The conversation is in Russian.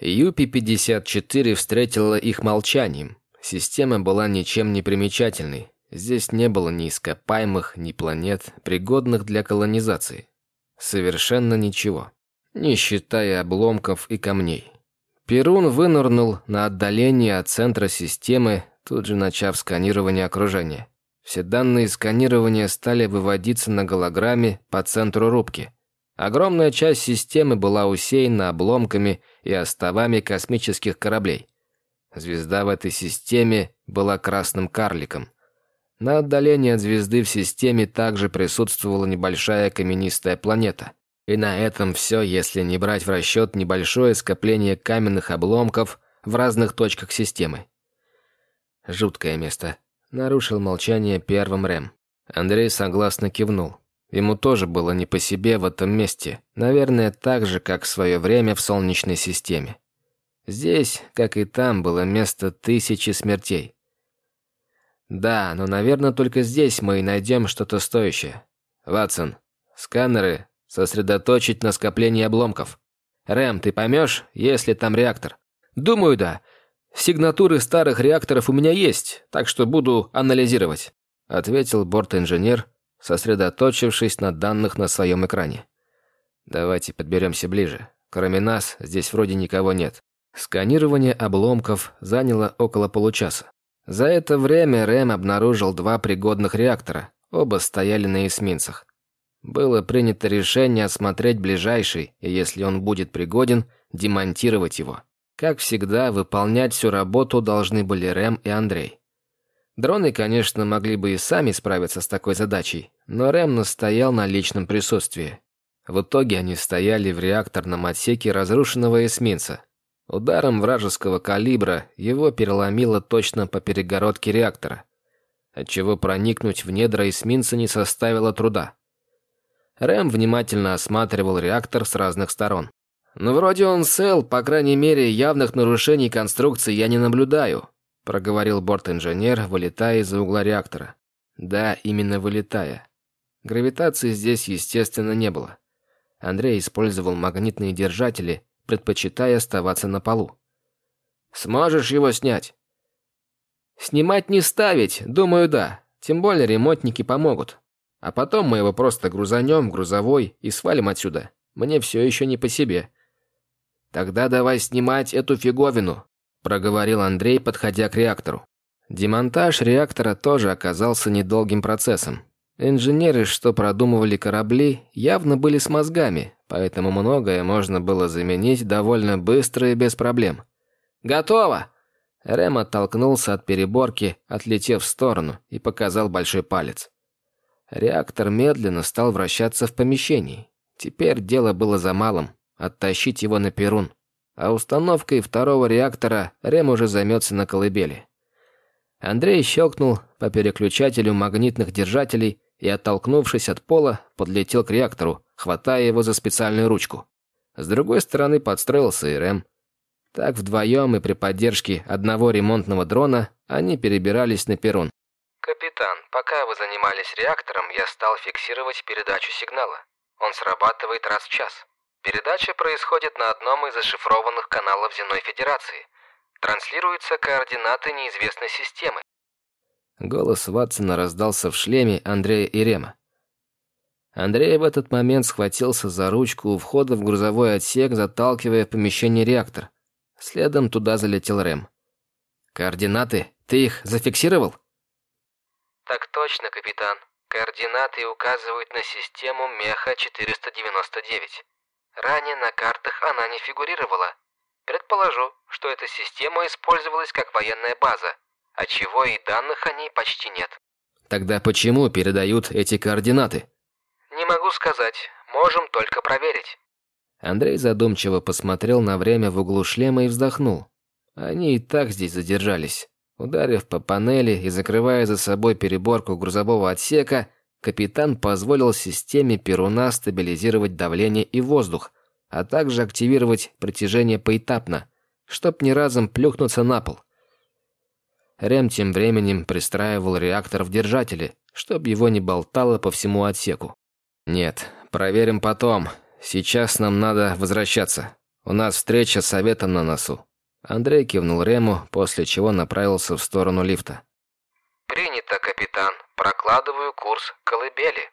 Юпи-54 встретила их молчанием. Система была ничем не примечательной. Здесь не было ни ископаемых, ни планет, пригодных для колонизации. Совершенно ничего. Не считая обломков и камней. Перун вынырнул на отдаление от центра системы, тут же начав сканирование окружения. Все данные сканирования стали выводиться на голограмме по центру рубки. Огромная часть системы была усеяна обломками и оставами космических кораблей. Звезда в этой системе была красным карликом. На отдалении от звезды в системе также присутствовала небольшая каменистая планета. И на этом все, если не брать в расчет небольшое скопление каменных обломков в разных точках системы. Жуткое место. Нарушил молчание первым Рэм. Андрей согласно кивнул. Ему тоже было не по себе в этом месте. Наверное, так же, как в свое время в Солнечной системе. Здесь, как и там, было место тысячи смертей. Да, но, наверное, только здесь мы и найдем что-то стоящее. Ватсон, сканеры сосредоточить на скоплении обломков. Рэм, ты поймешь, есть ли там реактор? Думаю, да. Сигнатуры старых реакторов у меня есть, так что буду анализировать, ответил борт-инженер, сосредоточившись на данных на своем экране. Давайте подберемся ближе. Кроме нас, здесь вроде никого нет. Сканирование обломков заняло около получаса. За это время Рэм обнаружил два пригодных реактора. Оба стояли на эсминцах. Было принято решение осмотреть ближайший, и если он будет пригоден, демонтировать его. Как всегда, выполнять всю работу должны были Рэм и Андрей. Дроны, конечно, могли бы и сами справиться с такой задачей, но Рэм настоял на личном присутствии. В итоге они стояли в реакторном отсеке разрушенного эсминца. Ударом вражеского калибра его переломило точно по перегородке реактора, отчего проникнуть в недра эсминца не составило труда. Рэм внимательно осматривал реактор с разных сторон. «Ну, вроде он цел, по крайней мере, явных нарушений конструкции я не наблюдаю», проговорил борт-инженер, вылетая из-за угла реактора. «Да, именно вылетая. Гравитации здесь, естественно, не было. Андрей использовал магнитные держатели, предпочитая оставаться на полу. «Сможешь его снять?» «Снимать не ставить, думаю, да. Тем более ремонтники помогут. А потом мы его просто грузанем в грузовой и свалим отсюда. Мне все еще не по себе». «Тогда давай снимать эту фиговину», – проговорил Андрей, подходя к реактору. Демонтаж реактора тоже оказался недолгим процессом. Инженеры, что продумывали корабли, явно были с мозгами, поэтому многое можно было заменить довольно быстро и без проблем. «Готово!» Рэм оттолкнулся от переборки, отлетев в сторону, и показал большой палец. Реактор медленно стал вращаться в помещении. Теперь дело было за малым – оттащить его на перун. А установкой второго реактора Рэм уже займется на колыбели. Андрей щелкнул по переключателю магнитных держателей и, оттолкнувшись от пола, подлетел к реактору, хватая его за специальную ручку. С другой стороны подстроился и Рэм. Так вдвоем и при поддержке одного ремонтного дрона они перебирались на перрон. «Капитан, пока вы занимались реактором, я стал фиксировать передачу сигнала. Он срабатывает раз в час. Передача происходит на одном из зашифрованных каналов Земной Федерации. Транслируются координаты неизвестной системы. Голос Ватсона раздался в шлеме Андрея и Рема. Андрей в этот момент схватился за ручку у входа в грузовой отсек, заталкивая в помещение реактор. Следом туда залетел Рэм. «Координаты? Ты их зафиксировал?» «Так точно, капитан. Координаты указывают на систему Меха-499. Ранее на картах она не фигурировала. Предположу, что эта система использовалась как военная база, а чего и данных о ней почти нет. Тогда почему передают эти координаты? Не могу сказать, можем только проверить. Андрей задумчиво посмотрел на время в углу шлема и вздохнул. Они и так здесь задержались. Ударив по панели и закрывая за собой переборку грузового отсека, капитан позволил системе Перуна стабилизировать давление и воздух, а также активировать притяжение поэтапно, чтоб не разом плюхнуться на пол. Рем тем временем пристраивал реактор в держателе, чтобы его не болтало по всему отсеку. «Нет, проверим потом. Сейчас нам надо возвращаться. У нас встреча с советом на носу». Андрей кивнул Рему, после чего направился в сторону лифта. «Принято, капитан. Прокладываю курс колыбели».